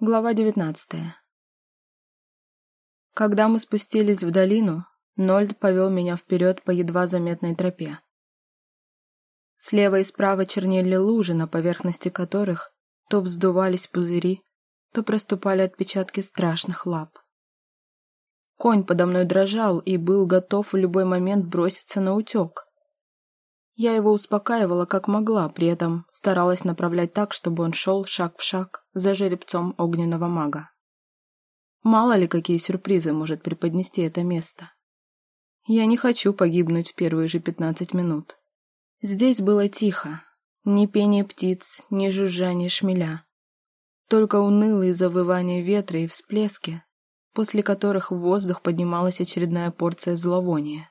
Глава девятнадцатая. Когда мы спустились в долину, Нольд повел меня вперед по едва заметной тропе. Слева и справа чернели лужи, на поверхности которых то вздувались пузыри, то проступали отпечатки страшных лап. Конь подо мной дрожал и был готов в любой момент броситься на утек. Я его успокаивала как могла, при этом старалась направлять так, чтобы он шел шаг в шаг за жеребцом огненного мага. Мало ли, какие сюрпризы может преподнести это место. Я не хочу погибнуть в первые же пятнадцать минут. Здесь было тихо. Ни пение птиц, ни жужжание шмеля. Только унылые завывания ветра и всплески, после которых в воздух поднималась очередная порция зловония.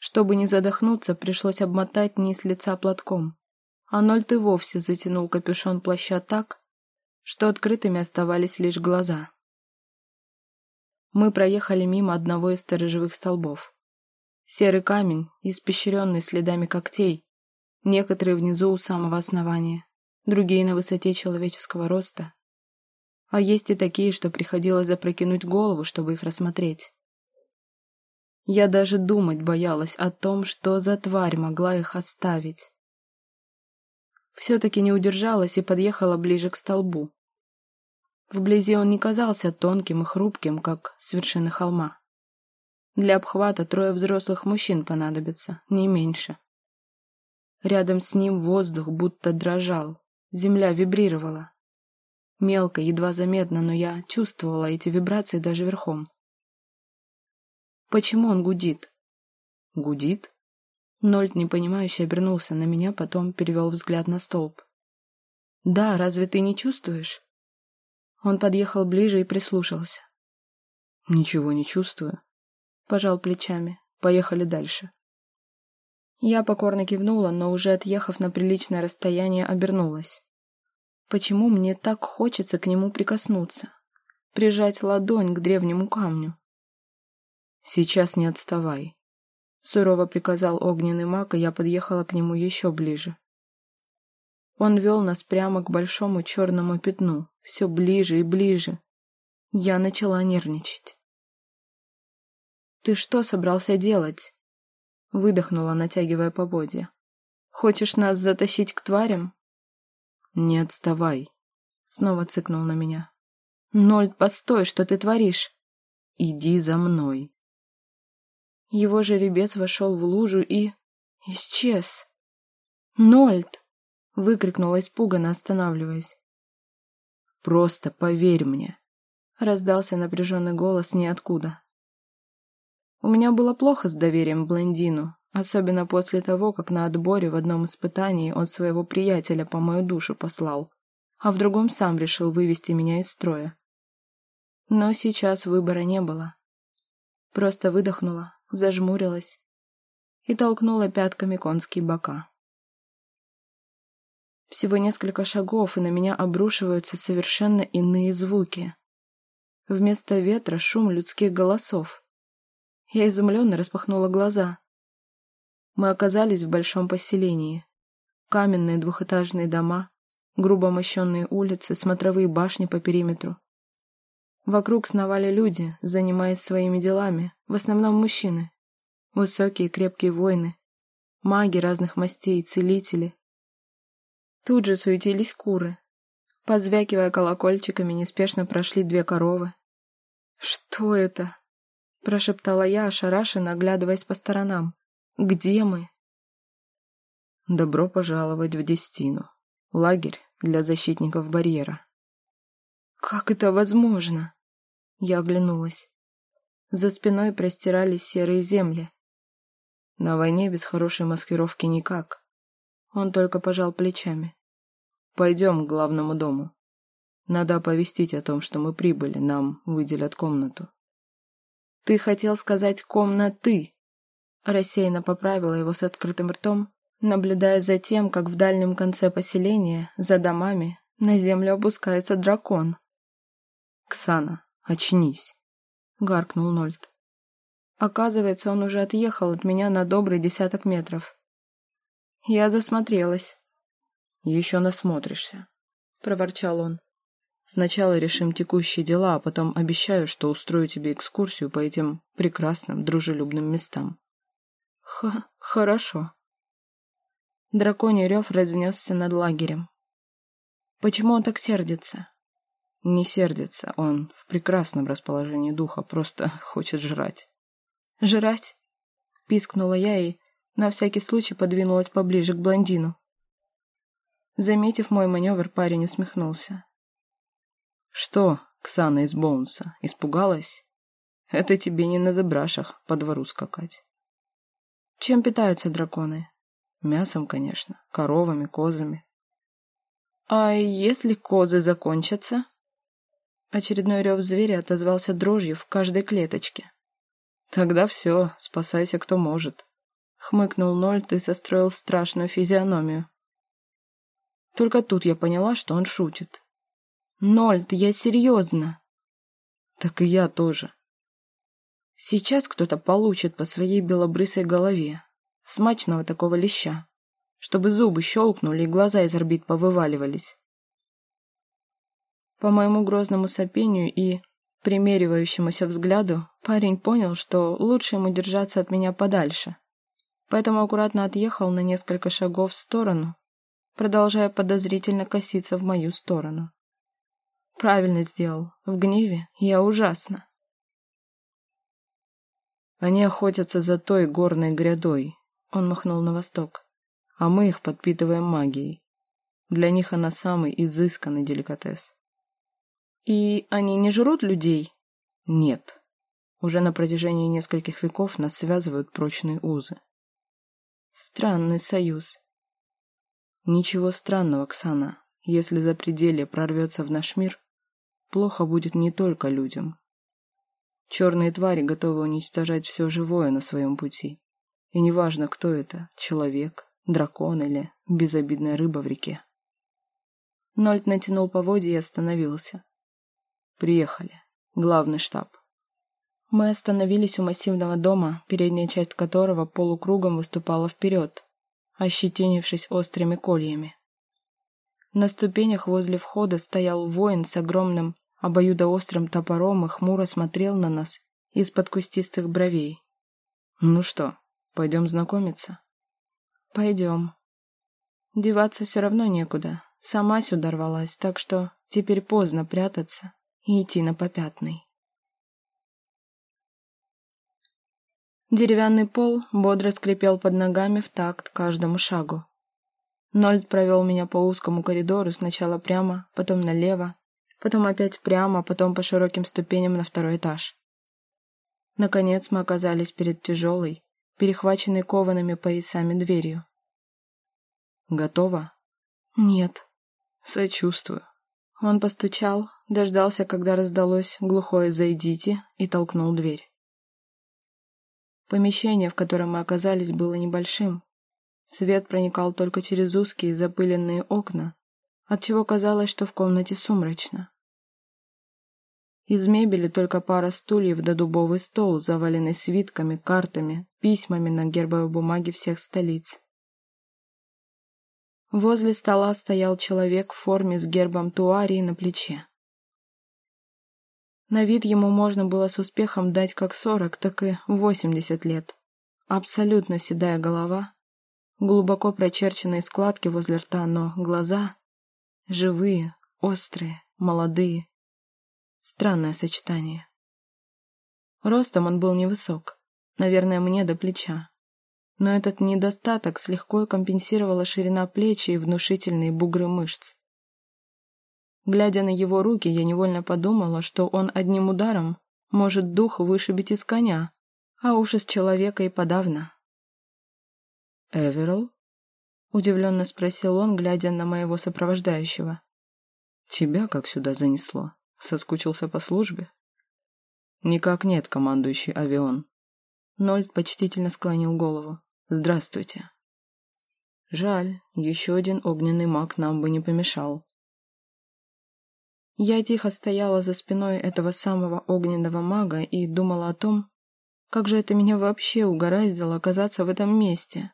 Чтобы не задохнуться, пришлось обмотать низ лица платком. А Нольт и вовсе затянул капюшон плаща так, что открытыми оставались лишь глаза. Мы проехали мимо одного из сторожевых столбов. Серый камень, испещренный следами когтей, некоторые внизу у самого основания, другие на высоте человеческого роста. А есть и такие, что приходилось запрокинуть голову, чтобы их рассмотреть. Я даже думать боялась о том, что за тварь могла их оставить. Все-таки не удержалась и подъехала ближе к столбу. Вблизи он не казался тонким и хрупким, как с вершины холма. Для обхвата трое взрослых мужчин понадобится, не меньше. Рядом с ним воздух будто дрожал, земля вибрировала. Мелко, едва заметно, но я чувствовала эти вибрации даже верхом. Почему он гудит? Гудит? Нольд, непонимающе, обернулся на меня, потом перевел взгляд на столб. Да, разве ты не чувствуешь? Он подъехал ближе и прислушался. Ничего не чувствую. Пожал плечами. Поехали дальше. Я покорно кивнула, но уже отъехав на приличное расстояние, обернулась. Почему мне так хочется к нему прикоснуться? Прижать ладонь к древнему камню? «Сейчас не отставай», — сурово приказал огненный маг, и я подъехала к нему еще ближе. Он вел нас прямо к большому черному пятну, все ближе и ближе. Я начала нервничать. «Ты что собрался делать?» — выдохнула, натягивая поводья. «Хочешь нас затащить к тварям?» «Не отставай», — снова цыкнул на меня. «Ноль, постой, что ты творишь?» «Иди за мной», его жеребец вошел в лужу и... исчез. «Нольд!» — выкрикнула испуганно, останавливаясь. «Просто поверь мне!» — раздался напряженный голос ниоткуда. У меня было плохо с доверием блондину, особенно после того, как на отборе в одном испытании он своего приятеля по мою душу послал, а в другом сам решил вывести меня из строя. Но сейчас выбора не было. Просто выдохнула, зажмурилась и толкнула пятками конские бока. Всего несколько шагов, и на меня обрушиваются совершенно иные звуки. Вместо ветра шум людских голосов. Я изумленно распахнула глаза. Мы оказались в большом поселении. Каменные двухэтажные дома, грубо мощенные улицы, смотровые башни по периметру. Вокруг сновали люди, занимаясь своими делами, в основном мужчины. Высокие крепкие воины, маги разных мастей, целители. Тут же суетились куры. Позвякивая колокольчиками, неспешно прошли две коровы. «Что это?» — прошептала я, ошарашенно, оглядываясь по сторонам. «Где мы?» «Добро пожаловать в Дестину. Лагерь для защитников барьера». «Как это возможно?» Я оглянулась. За спиной простирались серые земли. На войне без хорошей маскировки никак. Он только пожал плечами. «Пойдем к главному дому. Надо оповестить о том, что мы прибыли, нам выделят комнату». «Ты хотел сказать «комнаты»?» Рассеянно поправила его с открытым ртом, наблюдая за тем, как в дальнем конце поселения, за домами, на землю опускается дракон. «Ксана, очнись!» — гаркнул Нольд. Оказывается, он уже отъехал от меня на добрый десяток метров. Я засмотрелась. «Еще насмотришься», — проворчал он. Сначала решим текущие дела, а потом обещаю, что устрою тебе экскурсию по этим прекрасным, дружелюбным местам. Х хорошо. Драконий рев разнесся над лагерем. Почему он так сердится? Не сердится, он в прекрасном расположении духа, просто хочет жрать. Жрать? Пискнула я и на всякий случай подвинулась поближе к блондину. Заметив мой маневр, парень усмехнулся. «Что, Ксана из Боунса, испугалась? Это тебе не на забрашах по двору скакать». «Чем питаются драконы?» «Мясом, конечно, коровами, козами». «А если козы закончатся?» Очередной рев зверя отозвался дрожью в каждой клеточке. «Тогда все, спасайся кто может», — хмыкнул Нольт и состроил страшную физиономию. Только тут я поняла, что он шутит. Нольт, я серьезно. Так и я тоже. Сейчас кто-то получит по своей белобрысой голове. Смачного такого леща. Чтобы зубы щелкнули и глаза из орбит повываливались. По моему грозному сопению и примеривающемуся взгляду, парень понял, что лучше ему держаться от меня подальше. Поэтому аккуратно отъехал на несколько шагов в сторону, продолжая подозрительно коситься в мою сторону. Правильно сделал. В гневе я ужасно. Они охотятся за той горной грядой. Он махнул на восток. А мы их подпитываем магией. Для них она самый изысканный деликатес. И они не жрут людей? Нет. Уже на протяжении нескольких веков нас связывают прочные узы. Странный союз. Ничего странного, Ксана. Если запределье прорвется в наш мир, плохо будет не только людям. Черные твари готовы уничтожать все живое на своем пути. И неважно, кто это — человек, дракон или безобидная рыба в реке. Нольт натянул поводья и остановился. Приехали. Главный штаб. Мы остановились у массивного дома, передняя часть которого полукругом выступала вперед, ощетинившись острыми кольями. На ступенях возле входа стоял воин с огромным обоюдоострым топором и хмуро смотрел на нас из-под кустистых бровей. «Ну что, пойдем знакомиться?» «Пойдем. Деваться все равно некуда. Сама сюда рвалась, так что теперь поздно прятаться и идти на попятный». Деревянный пол бодро скрипел под ногами в такт каждому шагу. Нольд провел меня по узкому коридору, сначала прямо, потом налево, потом опять прямо, потом по широким ступеням на второй этаж. Наконец мы оказались перед тяжелой, перехваченной коваными поясами дверью. «Готово?» «Нет». «Сочувствую». Он постучал, дождался, когда раздалось глухое «зайдите» и толкнул дверь. Помещение, в котором мы оказались, было небольшим. Свет проникал только через узкие запыленные окна, отчего казалось, что в комнате сумрачно. Из мебели только пара стульев да дубовый стол, заваленный свитками, картами, письмами на гербовой бумаге всех столиц. Возле стола стоял человек в форме с гербом Туарии на плече. На вид ему можно было с успехом дать как сорок, так и восемьдесят лет. Абсолютно седая голова, глубоко прочерченные складки возле рта, но глаза живые, острые, молодые. Странное сочетание. Ростом он был невысок, наверное, мне до плеча. Но этот недостаток слегка компенсировала ширина плеч и внушительные бугры мышц. Глядя на его руки, я невольно подумала, что он одним ударом может дух вышибить из коня, а уж из человека и подавно. «Эверл?» — удивленно спросил он, глядя на моего сопровождающего. «Тебя как сюда занесло? Соскучился по службе?» «Никак нет, командующий авион». Нольд почтительно склонил голову. «Здравствуйте». «Жаль, еще один огненный маг нам бы не помешал», я тихо стояла за спиной этого самого огненного мага и думала о том, как же это меня вообще угораздило оказаться в этом месте.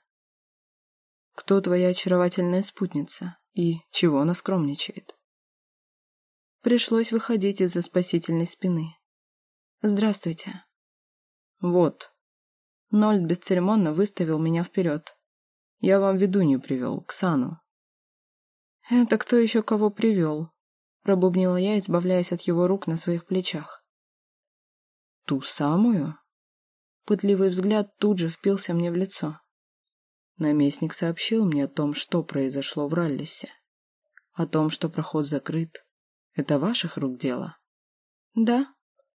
Кто твоя очаровательная спутница и чего она скромничает? Пришлось выходить из-за спасительной спины. «Здравствуйте». «Вот». Нольд бесцеремонно выставил меня вперед. «Я вам ведунью привел, Ксану». «Это кто еще кого привел?» Пробубнила я, избавляясь от его рук на своих плечах. «Ту самую?» Пытливый взгляд тут же впился мне в лицо. Наместник сообщил мне о том, что произошло в Раллисе. О том, что проход закрыт. Это ваших рук дело? Да.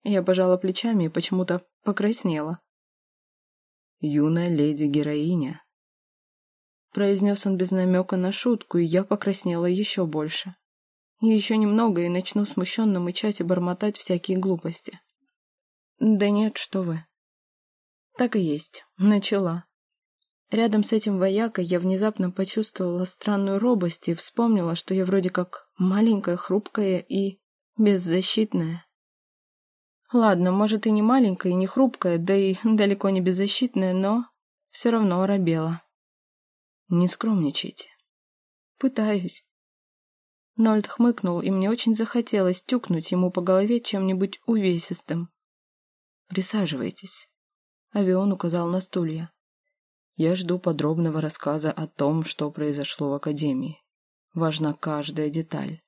Я пожала плечами и почему-то покраснела. Юная леди-героиня. Произнес он без намека на шутку, и я покраснела еще больше. Еще немного и начну смущенно мычать и бормотать всякие глупости. Да нет, что вы. Так и есть. Начала. Рядом с этим воякой я внезапно почувствовала странную робость и вспомнила, что я вроде как маленькая, хрупкая и беззащитная. Ладно, может и не маленькая, и не хрупкая, да и далеко не беззащитная, но все равно оробела. Не скромничайте. Пытаюсь. Нольд хмыкнул, и мне очень захотелось тюкнуть ему по голове чем-нибудь увесистым. «Присаживайтесь», — Авион указал на стулья. «Я жду подробного рассказа о том, что произошло в Академии. Важна каждая деталь».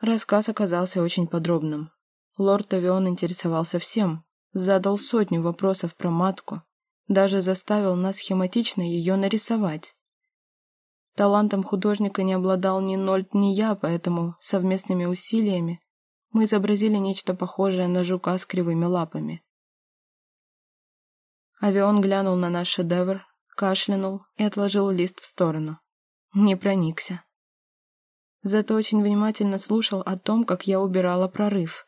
Рассказ оказался очень подробным. Лорд Авион интересовался всем, задал сотню вопросов про матку, даже заставил нас схематично ее нарисовать. Талантом художника не обладал ни Нольд, ни я, поэтому совместными усилиями мы изобразили нечто похожее на жука с кривыми лапами. Авион глянул на наш шедевр, кашлянул и отложил лист в сторону. Не проникся. Зато очень внимательно слушал о том, как я убирала прорыв.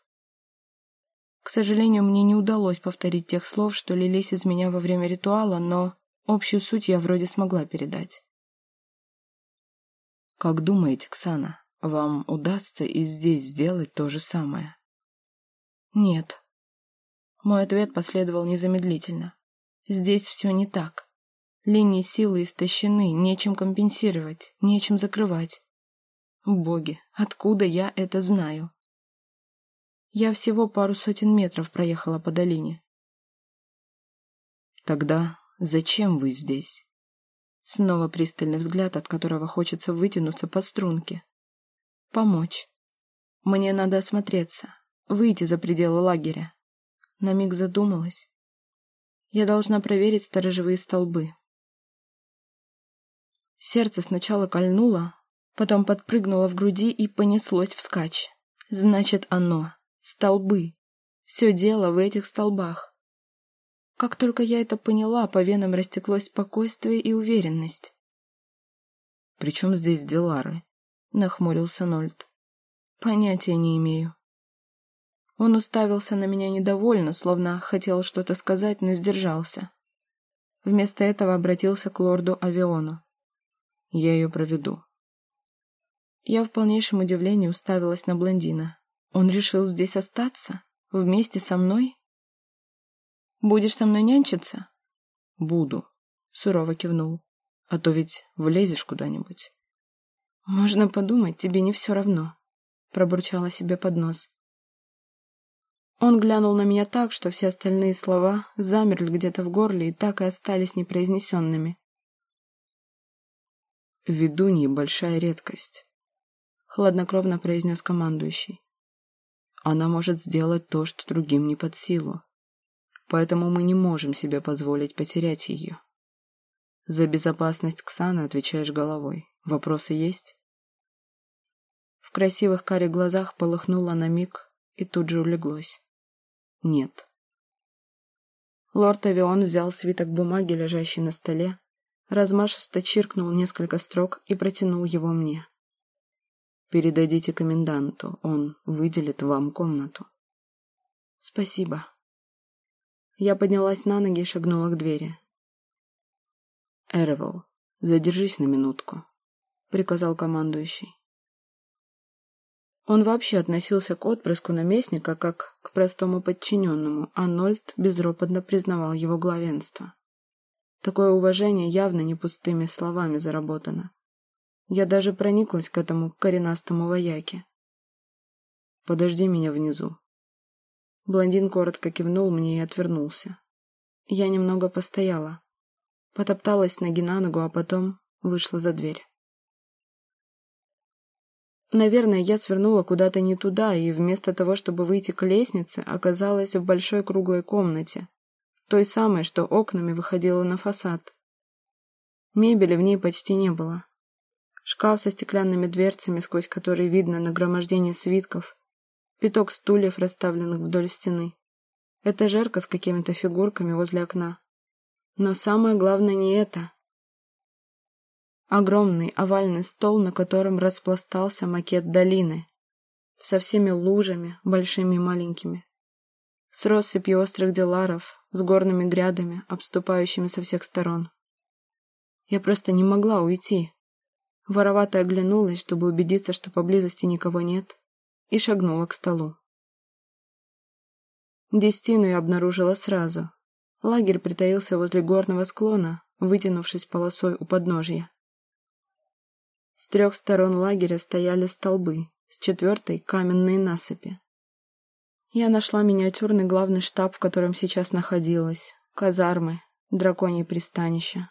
К сожалению, мне не удалось повторить тех слов, что лились из меня во время ритуала, но общую суть я вроде смогла передать. Как думаете, Ксана, вам удастся и здесь сделать то же самое? Нет. Мой ответ последовал незамедлительно. Здесь все не так. Линии силы истощены, нечем компенсировать, нечем закрывать. Боги, откуда я это знаю? Я всего пару сотен метров проехала по долине. Тогда зачем вы здесь? Снова пристальный взгляд, от которого хочется вытянуться по струнке. Помочь. Мне надо осмотреться, выйти за пределы лагеря. На миг задумалась. Я должна проверить сторожевые столбы. Сердце сначала кольнуло, потом подпрыгнуло в груди и понеслось вскачь. Значит, оно. Столбы. Все дело в этих столбах. Как только я это поняла, по венам растеклось спокойствие и уверенность. «При чем здесь Делары?» — нахмурился Нольд. «Понятия не имею». Он уставился на меня недовольно, словно хотел что-то сказать, но сдержался. Вместо этого обратился к лорду Авиону. «Я ее проведу». Я в полнейшем удивлении уставилась на блондина. Он решил здесь остаться? Вместе со мной? Будешь со мной нянчиться? Буду, сурово кивнул. А то ведь влезешь куда-нибудь. Можно подумать, тебе не все равно, пробурчала себе под нос. Он глянул на меня так, что все остальные слова замерли где-то в горле и так и остались непроизнесенными. «Ведуньи — большая редкость», — хладнокровно произнес командующий. «Она может сделать то, что другим не под силу поэтому мы не можем себе позволить потерять ее. За безопасность Ксаны отвечаешь головой. Вопросы есть? В красивых карих глазах полыхнуло на миг и тут же улеглось. Нет. Лорд Авион взял свиток бумаги, лежащий на столе, размашисто чиркнул несколько строк и протянул его мне. «Передадите коменданту, он выделит вам комнату». «Спасибо», я поднялась на ноги и шагнула к двери. «Эревол, задержись на минутку», — приказал командующий. Он вообще относился к отпрыску наместника как к простому подчиненному, а Нольд безропотно признавал его главенство. Такое уважение явно не пустыми словами заработано. Я даже прониклась к этому коренастому вояке. подожди меня внизу». Блондин коротко кивнул мне и отвернулся. Я немного постояла. Потопталась ноги на ногу, а потом вышла за дверь. Наверное, я свернула куда-то не туда, и вместо того, чтобы выйти к лестнице, оказалась в большой круглой комнате, той самой, что окнами выходила на фасад. Мебели в ней почти не было. Шкаф со стеклянными дверцами, сквозь которые видно нагромождение свитков, пяток стульев, расставленных вдоль стены, этажерка с какими-то фигурками возле окна. Но самое главное не это. Огромный овальный стол, на котором распластался макет долины. Со всеми лужами, большими и маленькими. С россыпью острых деларов, с горными грядами, обступающими со всех сторон. Я просто не могла уйти. Воровато оглянулась, чтобы убедиться, что поблизости никого нет, и шагнула к столу. Дестину я обнаружила сразу. Лагерь притаился возле горного склона, вытянувшись полосой у подножья. С трех сторон лагеря стояли столбы, с четвертой — каменные насыпи. Я нашла миниатюрный главный штаб, в котором сейчас находилась, казармы, драконье пристанище.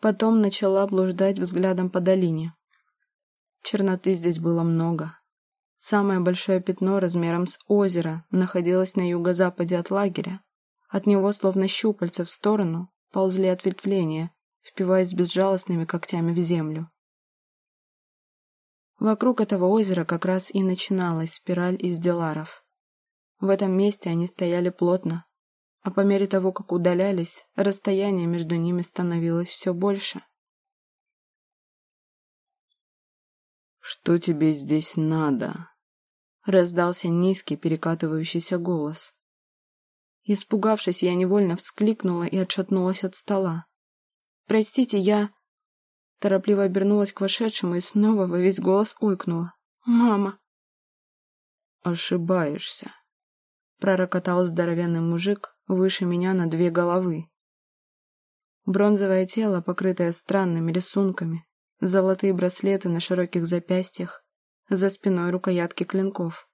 Потом начала блуждать взглядом по долине. Черноты здесь было много. Самое большое пятно размером с озеро находилось на юго-западе от лагеря. От него, словно щупальца в сторону, ползли ответвления, впиваясь безжалостными когтями в землю. Вокруг этого озера как раз и начиналась спираль из деларов. В этом месте они стояли плотно, а по мере того, как удалялись, расстояние между ними становилось все больше. «Что тебе здесь надо?» — раздался низкий перекатывающийся голос. Испугавшись, я невольно вскликнула и отшатнулась от стола. «Простите, я...» Торопливо обернулась к вошедшему и снова во весь голос ойкнула. «Мама!» «Ошибаешься», — пророкотал здоровенный мужик выше меня на две головы. Бронзовое тело, покрытое странными рисунками, золотые браслеты на широких запястьях, за спиной рукоятки клинков.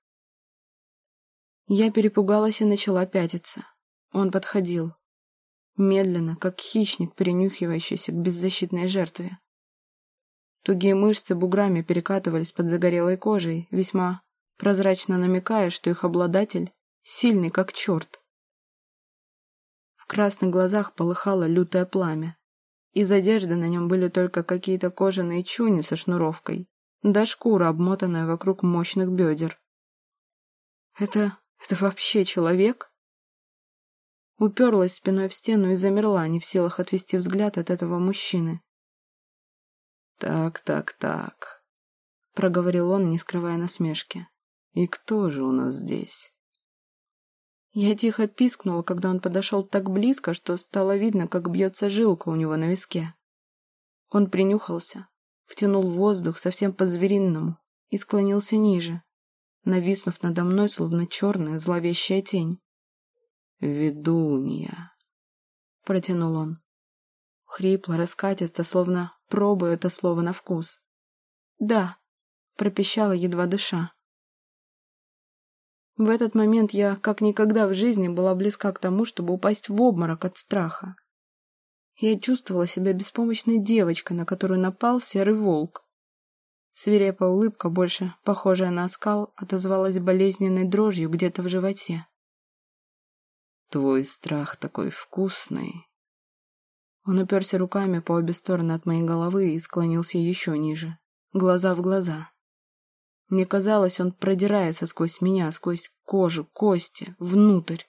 Я перепугалась и начала пятиться. Он подходил. Медленно, как хищник, перенюхивающийся к беззащитной жертве. Тугие мышцы буграми перекатывались под загорелой кожей, весьма прозрачно намекая, что их обладатель сильный как черт. Красных глазах полыхало лютое пламя. Из одежды на нем были только какие-то кожаные чуни со шнуровкой, да шкура, обмотанная вокруг мощных бедер. «Это... это вообще человек?» Уперлась спиной в стену и замерла, не в силах отвести взгляд от этого мужчины. «Так, так, так», — проговорил он, не скрывая насмешки. «И кто же у нас здесь?» Я тихо пискнула, когда он подошел так близко, что стало видно, как бьется жилка у него на виске. Он принюхался, втянул воздух совсем по-звериному и склонился ниже, нависнув надо мной, словно черная зловещая тень. «Ведунья», — протянул он. Хрипло, раскатисто, словно пробую это слово на вкус. «Да», — пропищала, едва дыша. В этот момент я, как никогда в жизни, была близка к тому, чтобы упасть в обморок от страха. Я чувствовала себя беспомощной девочкой, на которую напал серый волк. Свирепая улыбка, больше похожая на оскал, отозвалась болезненной дрожью где-то в животе. «Твой страх такой вкусный», он уперся руками по обе стороны от моей головы и склонился еще ниже, глаза в глаза. Мне казалось, он продирается сквозь меня, сквозь кожу, кости, внутрь,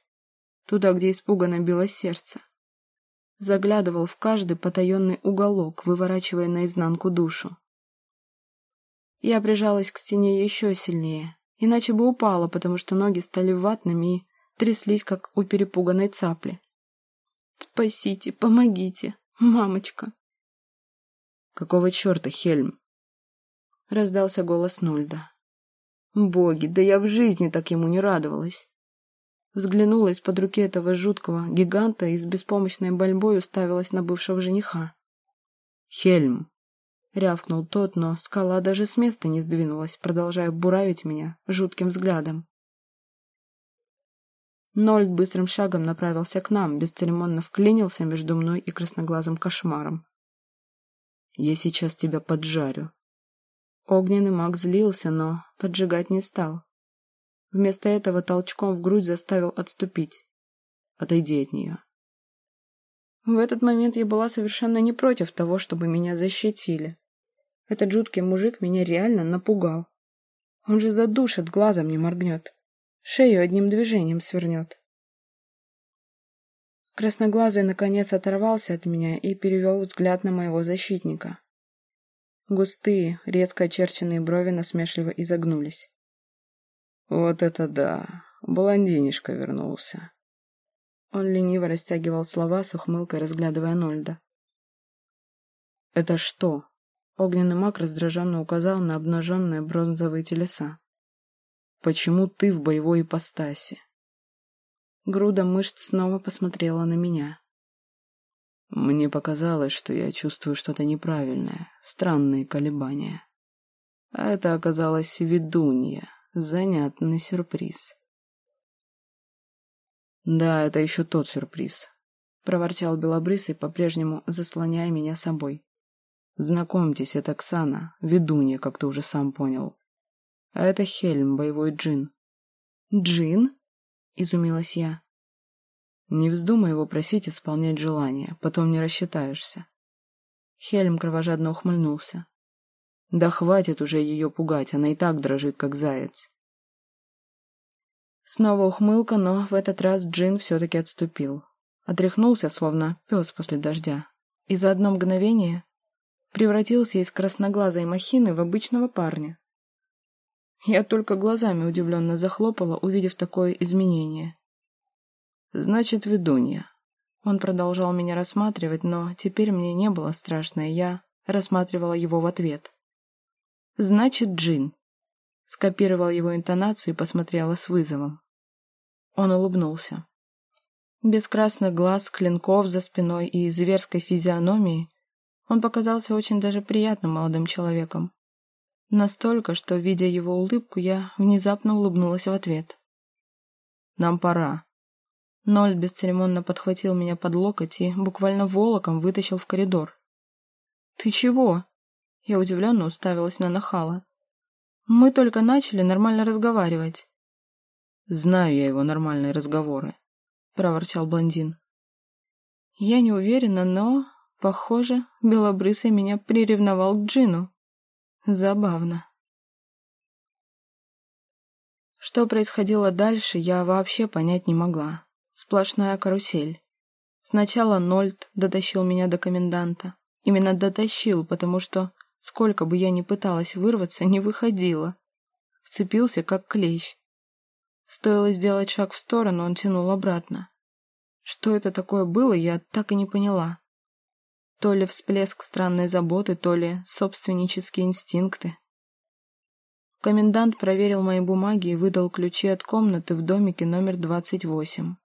туда, где испуганно било сердце. Заглядывал в каждый потаенный уголок, выворачивая наизнанку душу. Я прижалась к стене еще сильнее, иначе бы упала, потому что ноги стали ватными и тряслись, как у перепуганной цапли. Спасите, помогите, мамочка. Какого черта, Хельм? Раздался голос Нольда. Боги, да я в жизни так ему не радовалась. Взглянула из-под руки этого жуткого гиганта и с беспомощной больбой уставилась на бывшего жениха. «Хельм!» Рявкнул тот, но скала даже с места не сдвинулась, продолжая буравить меня жутким взглядом. Нольд быстрым шагом направился к нам, бесцеремонно вклинился между мной и красноглазым кошмаром. «Я сейчас тебя поджарю». Огненный маг злился, но поджигать не стал. Вместо этого толчком в грудь заставил отступить. «Отойди от нее». В этот момент я была совершенно не против того, чтобы меня защитили. Этот жуткий мужик меня реально напугал. Он же задушит, глазом не моргнет. Шею одним движением свернет. Красноглазый наконец оторвался от меня и перевел взгляд на моего защитника. Густые, резко очерченные брови насмешливо изогнулись. «Вот это да! Блондинишка вернулся!» Он лениво растягивал слова с ухмылкой, разглядывая Нольда. «Это что?» Огненный маг раздраженно указал на обнаженные бронзовые телеса. «Почему ты в боевой ипостаси?» Груда мышц снова посмотрела на меня. Мне показалось, что я чувствую что-то неправильное, странные колебания. А это оказалось ведунья, занятный сюрприз. «Да, это еще тот сюрприз», — проворчал Белобрысый, по-прежнему заслоняя меня собой. Знакомьтесь, это Ксана, ведунья, как ты уже сам понял. А это Хельм, боевой джин. Джин? Изумилась я. Не вздумай его просить исполнять желание, потом не рассчитаешься. Хельм кровожадно ухмыльнулся. Да хватит уже ее пугать, она и так дрожит, как заяц. Снова ухмылка, но в этот раз Джин все-таки отступил. Отряхнулся, словно пес после дождя. И за одно мгновение превратился из красноглазой махины в обычного парня. Я только глазами удивленно захлопала, увидев такое изменение. «Значит, ведунья». Он продолжал меня рассматривать, но теперь мне не было страшно, и я рассматривала его в ответ. «Значит, Джин». Скопировала его интонацию и посмотрела с вызовом. Он улыбнулся. Без красных глаз, клинков за спиной и зверской физиономии он показался очень даже приятным молодым человеком. Настолько, что, видя его улыбку, я внезапно улыбнулась в ответ. «Нам пора». Ноль бесцеремонно подхватил меня под локоть и буквально волоком вытащил в коридор. «Ты чего?» Я удивленно уставилась на нахала. «Мы только начали нормально разговаривать». «Знаю я его нормальные разговоры», — проворчал блондин. «Я не уверена, но Похоже, Белобрысый меня приревновал к Джину. Забавно. Что происходило дальше, я вообще понять не могла. Сплошная карусель. Сначала Нольд дотащил меня до коменданта. Именно дотащил, потому что, сколько бы я ни пыталась вырваться, не выходила. Вцепился, как клещ. Стоило сделать шаг в сторону, он тянул обратно. Что это такое было, я так и не поняла. То ли всплеск странной заботы, то ли собственнические инстинкты. Комендант проверил мои бумаги и выдал ключи от комнаты в домике номер 28.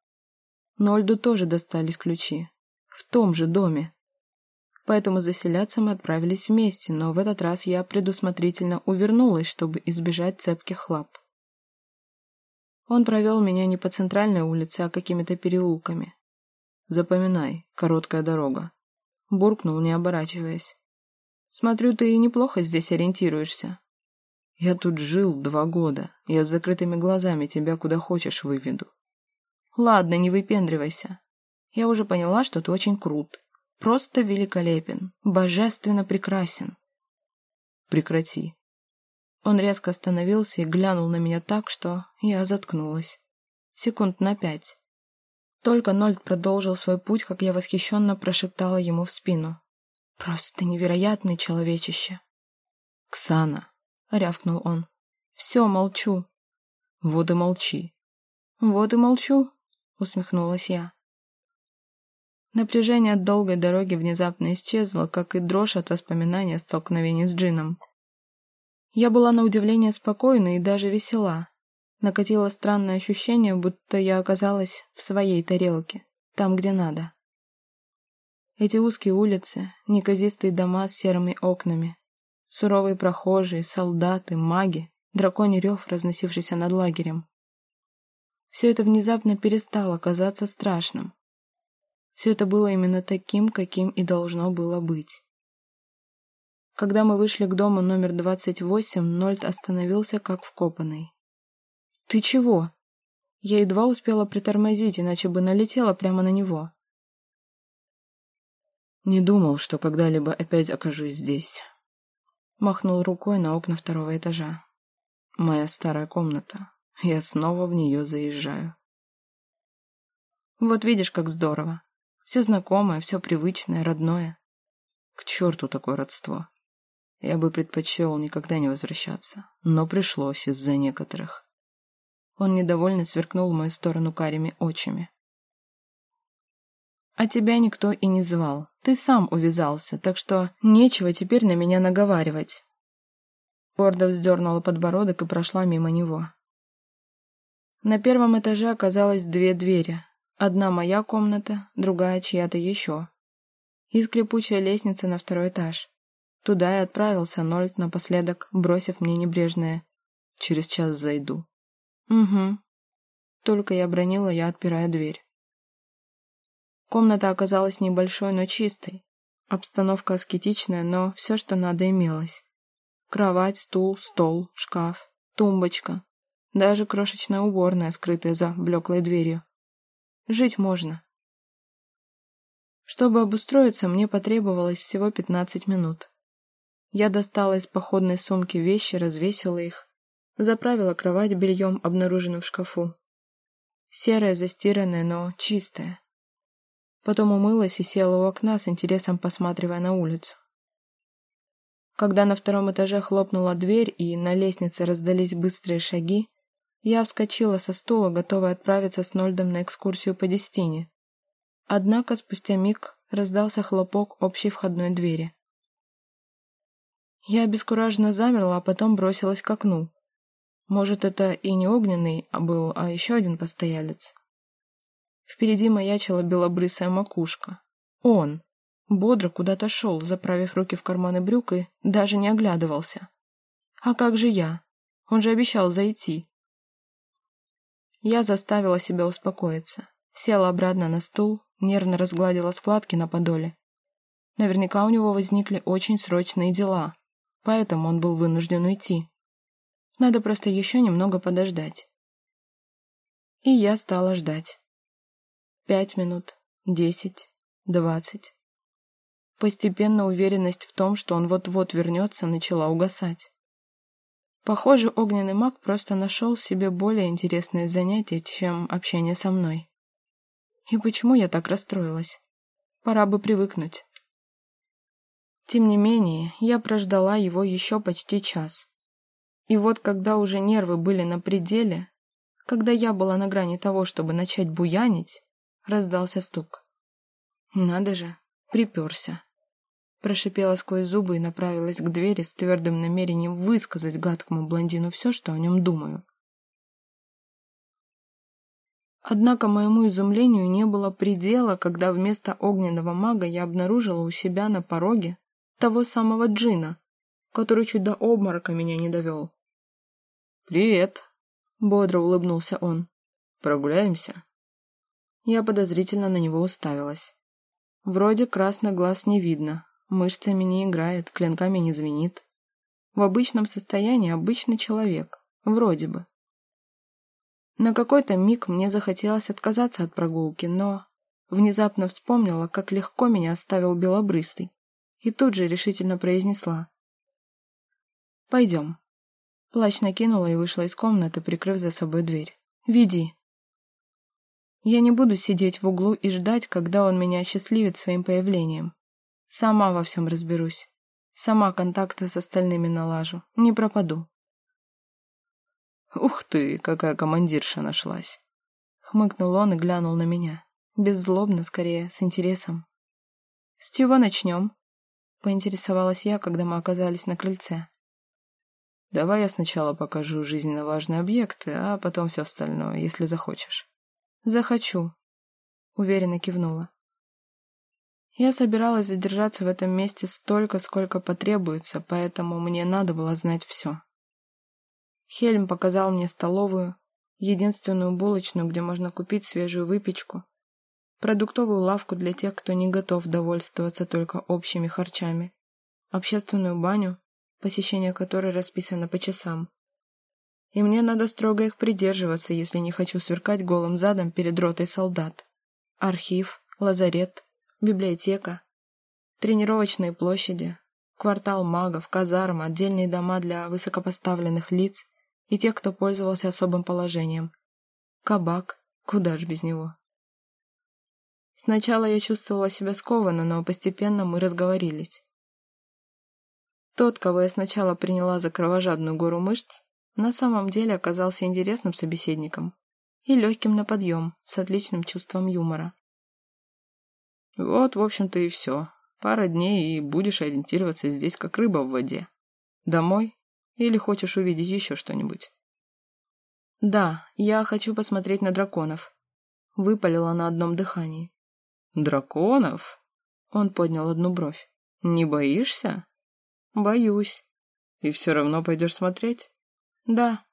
Нольду тоже достались ключи. В том же доме. Поэтому заселяться мы отправились вместе, но в этот раз я предусмотрительно увернулась, чтобы избежать цепких лап. Он провел меня не по центральной улице, а какими-то переулками. Запоминай, короткая дорога буркнул, не оборачиваясь. «Смотрю, ты неплохо здесь ориентируешься. Я тут жил два года. Я с закрытыми глазами тебя куда хочешь выведу». «Ладно, не выпендривайся. Я уже поняла, что ты очень крут. Просто великолепен, божественно прекрасен». «Прекрати». Он резко остановился и глянул на меня так, что я заткнулась. Секунд на пять. Только Нольд продолжил свой путь, как я восхищенно прошептала ему в спину. «Просто невероятный человечище!» «Ксана!» — рявкнул он. «Все, молчу!» «Вот и молчи!» «Вот и молчу!» — усмехнулась я. Напряжение от долгой дороги внезапно исчезло, как и дрожь от воспоминания о столкновении с Джином. Я была на удивление спокойна и даже весела. Накатило странное ощущение, будто я оказалась в своей тарелке, там, где надо. Эти узкие улицы, неказистые дома с серыми окнами, суровые прохожие, солдаты, маги, драконий рев, разносившийся над лагерем. Все это внезапно перестало казаться страшным. Все это было именно таким, каким и должно было быть. Когда мы вышли к дому номер 28, Нольд остановился как вкопанный. «Ты чего?» Я едва успела притормозить, иначе бы налетела прямо на него. «Не думал, что когда-либо опять окажусь здесь», — махнул рукой на окна второго этажа. «Моя старая комната. Я снова в нее заезжаю». «Вот видишь, как здорово. Все знакомое, все привычное, родное. К черту такое родство. Я бы предпочел никогда не возвращаться, но пришлось из-за некоторых. Он недовольно сверкнул в мою сторону карими очами. «А тебя никто и не звал. Ты сам увязался, так что нечего теперь на меня наговаривать». Гордо вздернула подбородок и прошла мимо него. На первом этаже оказалось две двери. Одна моя комната, другая чья-то еще. И скрипучая лестница на второй этаж. Туда и отправился Нольд напоследок, бросив мне небрежное «Через час зайду». «Угу». Только я бронила, я отпирая дверь. Комната оказалась небольшой, но чистой. Обстановка аскетичная, но все, что надо, имелось. Кровать, стул, стол, шкаф, тумбочка. Даже крошечная уборная, скрытая за блеклой дверью. Жить можно. Чтобы обустроиться, мне потребовалось всего 15 минут. Я достала из походной сумки вещи, развесила их, Заправила кровать бельем, обнаруженным в шкафу. Серая, застиранная, но чистая. Потом умылась и села у окна с интересом посматривая на улицу. Когда на втором этаже хлопнула дверь и на лестнице раздались быстрые шаги, я вскочила со стула, готовая отправиться с Нольдом на экскурсию по Дестине. Однако спустя миг раздался хлопок общей входной двери. Я обескураженно замерла, а потом бросилась к окну. Может, это и не огненный а был, а еще один постоялец. Впереди маячила белобрысая макушка. Он. Бодро куда-то шел, заправив руки в карманы брюк и даже не оглядывался. А как же я? Он же обещал зайти. Я заставила себя успокоиться. Села обратно на стул, нервно разгладила складки на подоле. Наверняка у него возникли очень срочные дела, поэтому он был вынужден уйти. Надо просто еще немного подождать. И я стала ждать. Пять минут, десять, двадцать. Постепенно уверенность в том, что он вот-вот вернется, начала угасать. Похоже, огненный маг просто нашел себе более интересное занятие, чем общение со мной. И почему я так расстроилась? Пора бы привыкнуть. Тем не менее, я прождала его еще почти час. И вот когда уже нервы были на пределе, когда я была на грани того, чтобы начать буянить, раздался стук. «Надо же, приперся!» Прошипела сквозь зубы и направилась к двери с твердым намерением высказать гадкому блондину все, что о нем думаю. Однако моему изумлению не было предела, когда вместо огненного мага я обнаружила у себя на пороге того самого джина, который чуть до обморока меня не довел. «Привет!» — бодро улыбнулся он. «Прогуляемся?» Я подозрительно на него уставилась. Вроде красный глаз не видно, мышцами не играет, клинками не звенит. В обычном состоянии обычный человек, вроде бы. На какой-то миг мне захотелось отказаться от прогулки, но внезапно вспомнила, как легко меня оставил белобрыстый, и тут же решительно произнесла. «Пойдем». Плащ накинула и вышла из комнаты, прикрыв за собой дверь. «Веди». Я не буду сидеть в углу и ждать, когда он меня осчастливит своим появлением. Сама во всем разберусь. Сама контакты с остальными налажу. Не пропаду. «Ух ты, какая командирша нашлась!» Хмыкнул он и глянул на меня. Беззлобно, скорее, с интересом. «С чего начнем?» Поинтересовалась я, когда мы оказались на крыльце. Давай я сначала покажу жизненно важные объекты, а потом все остальное, если захочешь. Захочу. Уверенно кивнула. Я собиралась задержаться в этом месте столько, сколько потребуется, поэтому мне надо было знать все. Хельм показал мне столовую, единственную булочную, где можно купить свежую выпечку, продуктовую лавку для тех, кто не готов довольствоваться только общими харчами, общественную баню, посещение которой расписано по часам. И мне надо строго их придерживаться, если не хочу сверкать голым задом перед ротой солдат. Архив, лазарет, библиотека, тренировочные площади, квартал магов, казарм, отдельные дома для высокопоставленных лиц и тех, кто пользовался особым положением. Кабак, куда ж без него. Сначала я чувствовала себя скованно, но постепенно мы разговорились. Тот, кого я сначала приняла за кровожадную гору мышц, на самом деле оказался интересным собеседником и легким на подъем, с отличным чувством юмора. Вот, в общем-то, и все. Пара дней, и будешь ориентироваться здесь, как рыба в воде. Домой? Или хочешь увидеть еще что-нибудь? Да, я хочу посмотреть на драконов. Выпалила на одном дыхании. Драконов? Он поднял одну бровь. Не боишься? Боюсь. И все равно пойдешь смотреть? Да.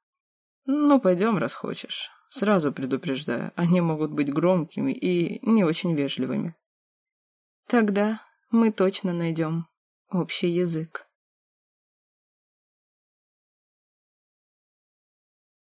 Ну, пойдем, раз хочешь. Сразу предупреждаю, они могут быть громкими и не очень вежливыми. Тогда мы точно найдем общий язык.